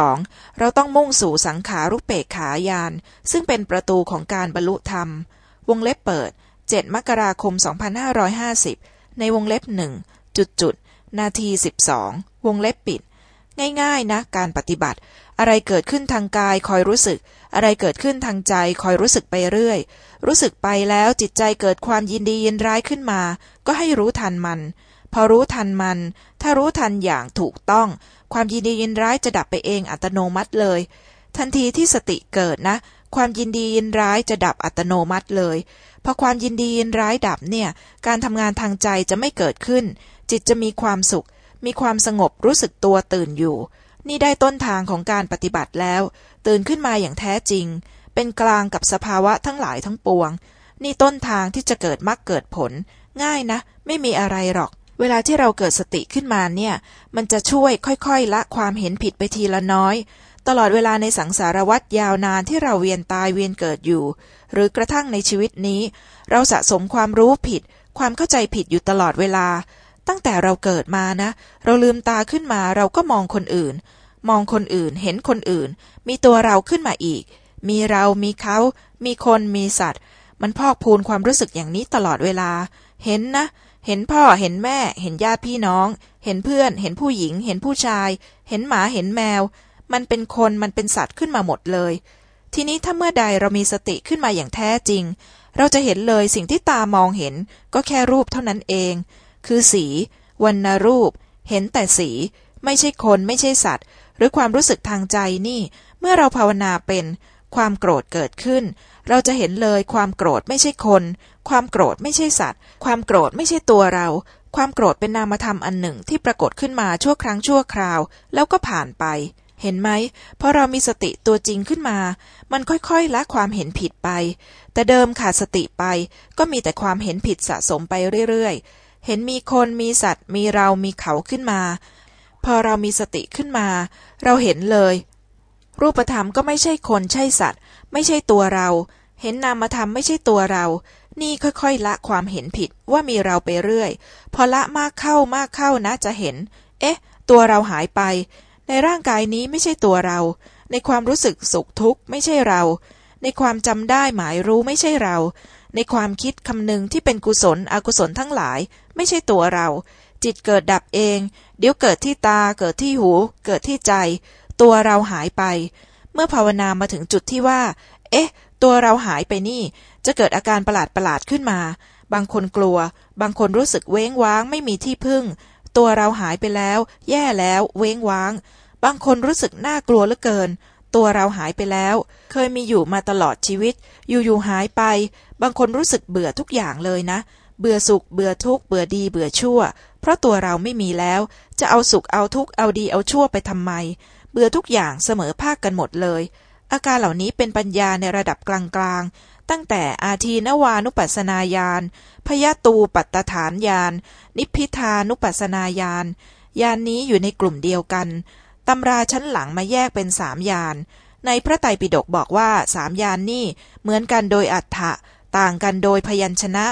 32. เราต้องมุ่งสู่สังขารุปเปกขายาน ซึ่งเป็นประตูของการบรรลุธรรม วงเล็บเปิด 7 มกราคม 2550 ในวงเล็บหนึ่งจุดจุดนาที 12 วงเล็บปิด ง่ายๆนะการปฏิบัติ อะไรเกิดขึ้นทางกายคอยรู้สึก อะไรเกิดขึ้นทางใจคอยรู้สึกไปเรื่อย รู้สึกไปแล้วจิตใจเกิดความยินดียินร้ายขึ้นมา ก็ให้รู้ทันมัน พอรู้ทันมัน ถ้ารู้ทันอย่างถูกต้อง ความยินดียินร้ายจะดับไปเองอัตโนมัติเลย ทันทีที่สติเกิดนะ ความยินดียินร้ายจะดับอัตโนมัติเลยพอความยินดียินร้ายดับเนี่ย การทำงานทางใจจะไม่เกิดขึ้น จิตจะมีความสุข มีความสงบรู้สึกตัวตื่นอยู่ นี่ได้ต้นทางของการปฏิบัติแล้ว ตื่นขึ้นมาอย่างแท้จริง เป็นกลางกับสภาวะทั้งหลายทั้งปวง นี่ต้นทางที่จะเกิดมรรคเกิดผล ง่ายนะ ไม่มีอะไรหรอก เวลาที่เราเกิดสติขึ้นมาเนี่ย มันจะช่วยค่อยๆ ละความเห็นผิดไปทีละน้อย ตลอดเวลาในสังสารวัฏยาวนานที่เราเวียนตายเวียนเกิดอยู่ หรือกระทั่งในชีวิตนี้ เราสะสมความรู้ผิด ความเข้าใจผิดอยู่ตลอดเวลา ตั้งแต่เราเกิดมานะ เราลืมตาขึ้นมาเราก็มองคนอื่น มองคนอื่นเห็นคนอื่น มีตัวเราขึ้นมาอีก มีเรา มีเขา มีคน มีสัตว์ มันพอกพูนความรู้สึกอย่างนี้ตลอดเวลา เห็นนะเเห็นพ่อเห็นแม่ เห็นญาติพี่น้อง เห็นเพื่อน เห็นผู้หญิง เห็นผู้ชาย เห็นหมาเห็นแมว มันเป็นคนมันเป็นสัตว์ขึ้นมาหมดเลย ทีนี้ถ้าเมื่อใดเรามีสติขึ้นมาอย่างแท้จริง เราจะเห็นเลยสิ่งที่ตามองเห็นก็แค่รูปเท่านั้นเอง คือสีวรรณรูป เห็นแต่สี ไม่ใช่คนไม่ใช่สัตว์ หรือความรู้สึกทางใจนี่ เมื่อเราภาวนาเป็นความโกรธเกิดขึ้น เราจะเห็นเลยความโกรธไม่ใช่คน ความโกรธไม่ใช่สัตว์ ความโกรธไม่ใช่ตัวเรา ความโกรธเป็นนามธรรมอันหนึ่งที่ปรากฏขึ้นมาชั่วครั้งชั่วคราว แล้วก็ผ่านไป เห็นไหมพอเรามีสติตัวจริงขึ้นมา มันค่อยๆละความเห็นผิดไป แต่เดิมขาดสติไป ก็มีแต่ความเห็นผิดสะสมไปเรื่อยๆ เห็นมีคนมีสัตว์ มีเรามีเขาขึ้นมา พอเรามีสติขึ้นมา เราเห็นเลย รูปธรรมก็ไม่ใช่คนใช่สัตว์ ไม่ใช่ตัวเรา เห็นนามธรรมไม่ใช่ตัวเรา นี่ค่อยๆละความเห็นผิดว่ามีเราไปเรื่อย พอละมากเข้ามากเข้านะจะเห็น เอ๊ะ ตัวเราหายไป ในร่างกายนี้ไม่ใช่ตัวเรา ในความรู้สึกสุขทุกข์ไม่ใช่เรา ในความจำได้หมายรู้ไม่ใช่เรา ในความคิดคำนึงที่เป็นกุศลอกุศลทั้งหลาย ไม่ใช่ตัวเรา จิตเกิดดับเอง เดี๋ยวเกิดที่ตา เกิดที่หู เกิดที่ใจ ตัวเราหายไป เมื่อภาวนามาถึงจุดที่ว่า เอ๊ะ ตัวเราหายไปนี่ จะเกิดอาการประหลาดประหลาดขึ้นมา บางคนกลัว บางคนรู้สึกเว้งว้างไม่มีที่พึ่ง ตัวเราหายไปแล้ว แย่แล้ว เว้งว้าง บางคนรู้สึกน่ากลัวเหลือเกิน ตัวเราหายไปแล้ว เคยมีอยู่มาตลอดชีวิต อยู่ๆหายไป บางคนรู้สึกเบื่อทุกอย่างเลยนะ เบื่อสุข เบื่อทุกข์ เบื่อดี เบื่อชั่ว เพราะตัวเราไม่มีแล้ว จะเอาสุข เอาทุกข์ เอาดี เอาชั่วไปทำไม เบื่อทุกอย่างเสมอภาคกันหมดเลยอาการเหล่านี้เป็นปัญญาในระดับกลางๆ ตั้งแต่อาทีนวานุปัสนาญาณพยตูปัตตฐานญาณนิพพิทานุปัสนาญาณญาณนนี้อยู่ในกลุ่มเดียวกันตำราชั้นหลังมาแยกเป็นสามญาณในพระไตรปิฎกบอกว่าสามญาณนนี่เหมือนกันโดยอัฏฐะต่างกันโดยพยัญชนะ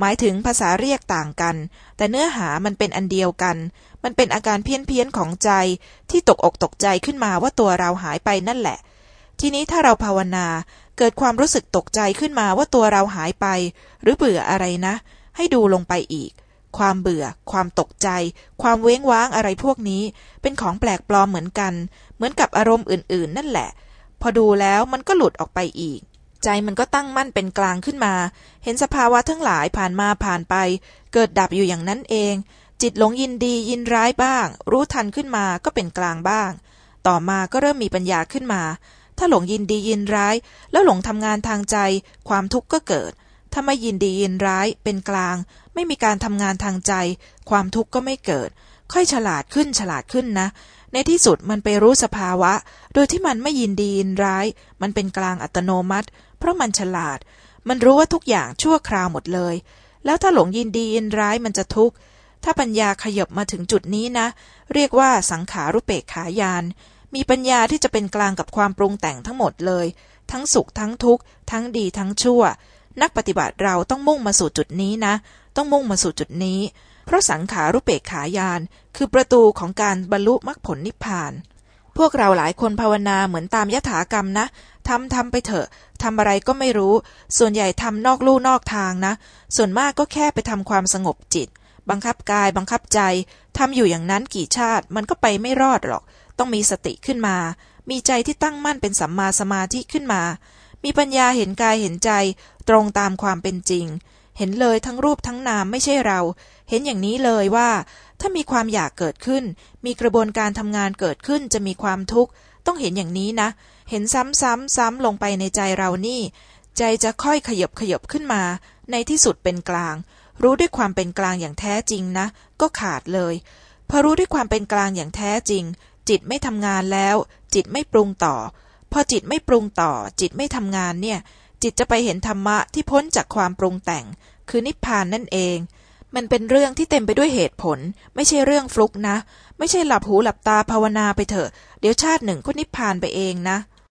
หมายถึงภาษาเรียกต่างกัน แต่เนื้อหามันเป็นอันเดียวกัน มันเป็นอาการเพี้ยนเพียนของใจที่ตกอกตกใจขึ้นมาว่าตัวเราหายไปนั่นแหละ ทีนี้ถ้าเราภาวนาเกิดความรู้สึกตกใจขึ้นมาว่าตัวเราหายไป หรือเบื่ออะไรนะ ให้ดูลงไปอีก ความเบื่อ ความตกใจ ความเว้งว้างอะไรพวกนี้ เป็นของแปลกปลอมเหมือนกัน เหมือนกับอารมณ์อื่น ๆ นั่นแหละ พอดูแล้วมันก็หลุดออกไปอีก ใจมันก็ตั้งมั่นเป็นกลางขึ้นมา เห็นสภาวะทั้งหลายผ่านมาผ่านไป เกิดดับอยู่อย่างนั้นเอง จิตหลงยินดียินร้ายบ้าง รู้ทันขึ้นมาก็เป็นกลางบ้าง ต่อมาก็เริ่มมีปัญญาขึ้นมา ถ้าหลงยินดียินร้าย แล้วหลงทำงานทางใจ ความทุกข์ก็เกิด ถ้าไม่ยินดียินร้ายเป็นกลาง ไม่มีการทำงานทางใจ ความทุกข์ก็ไม่เกิด ค่อยฉลาดขึ้นฉลาดขึ้นนะ ในที่สุดมันไปรู้สภาวะ โดยที่มันไม่ยินดียินร้าย มันเป็นกลางอัตโนมัติ เพราะมันฉลาด มันรู้ว่าทุกอย่างชั่วคราวหมดเลย แล้วถ้าหลงยินดียินร้ายมันจะทุกข์ถ้าปัญญาขยบมาถึงจุดนี้นะ เรียกว่าสังขารุเปกขายาน มีปัญญาที่จะเป็นกลางกับความปรุงแต่งทั้งหมดเลย ทั้งสุขทั้งทุกข์ ทั้งดีทั้งชั่ว นักปฏิบัติเราต้องมุ่งมาสู่จุดนี้นะ ต้องมุ่งมาสู่จุดนี้ เพราะสังขารุเปกขายาน คือประตูของการบรรลุมรรคผลนิพพาน พวกเราหลายคนภาวนาเหมือนตามยถากรรมนะทำทำไปเถอะทำอะไรก็ไม่รู้ ส่วนใหญ่ทำนอกลู่นอกทางนะ ส่วนมากก็แค่ไปทำความสงบจิต บังคับกายบังคับใจทำอยู่อย่างนั้นกี่ชาติ มันก็ไปไม่รอดหรอก ต้องมีสติขึ้นมา มีใจที่ตั้งมั่นเป็นสัมมาสมาธิขึ้นมา มีปัญญาเห็นกายเห็นใจ ตรงตามความเป็นจริง เห็นเลยทั้งรูปทั้งนามไม่ใช่เรา เห็นอย่างนี้เลยว่า ถ้ามีความอยากเกิดขึ้น มีกระบวนการทำงานเกิดขึ้นจะมีความทุกข์ ต้องเห็นอย่างนี้นะ เห็นซ้ำซ้ำซ้ำลงไปในใจเรานี่ ใจจะค่อยขยบขยบขึ้นมา ในที่สุดเป็นกลาง รู้ด้วยความเป็นกลางอย่างแท้จริงนะ ก็ขาดเลยพอรู้ด้วยความเป็นกลางอย่างแท้จริง จิตไม่ทำงานแล้ว จิตไม่ปรุงต่อ พอจิตไม่ปรุงต่อ จิตไม่ทำงานเนี่ย จิตจะไปเห็นธรรมะที่พ้นจากความปรุงแต่ง คือนิพพานนั่นเอง มันเป็นเรื่องที่เต็มไปด้วยเหตุผล ไม่ใช่เรื่องฟลุกนะ ไม่ใช่หลับหูหลับตาภาวนาไปเถอะ เดี๋ยวชาติหนึ่งก็นิพพานไปเองนะ